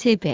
3배.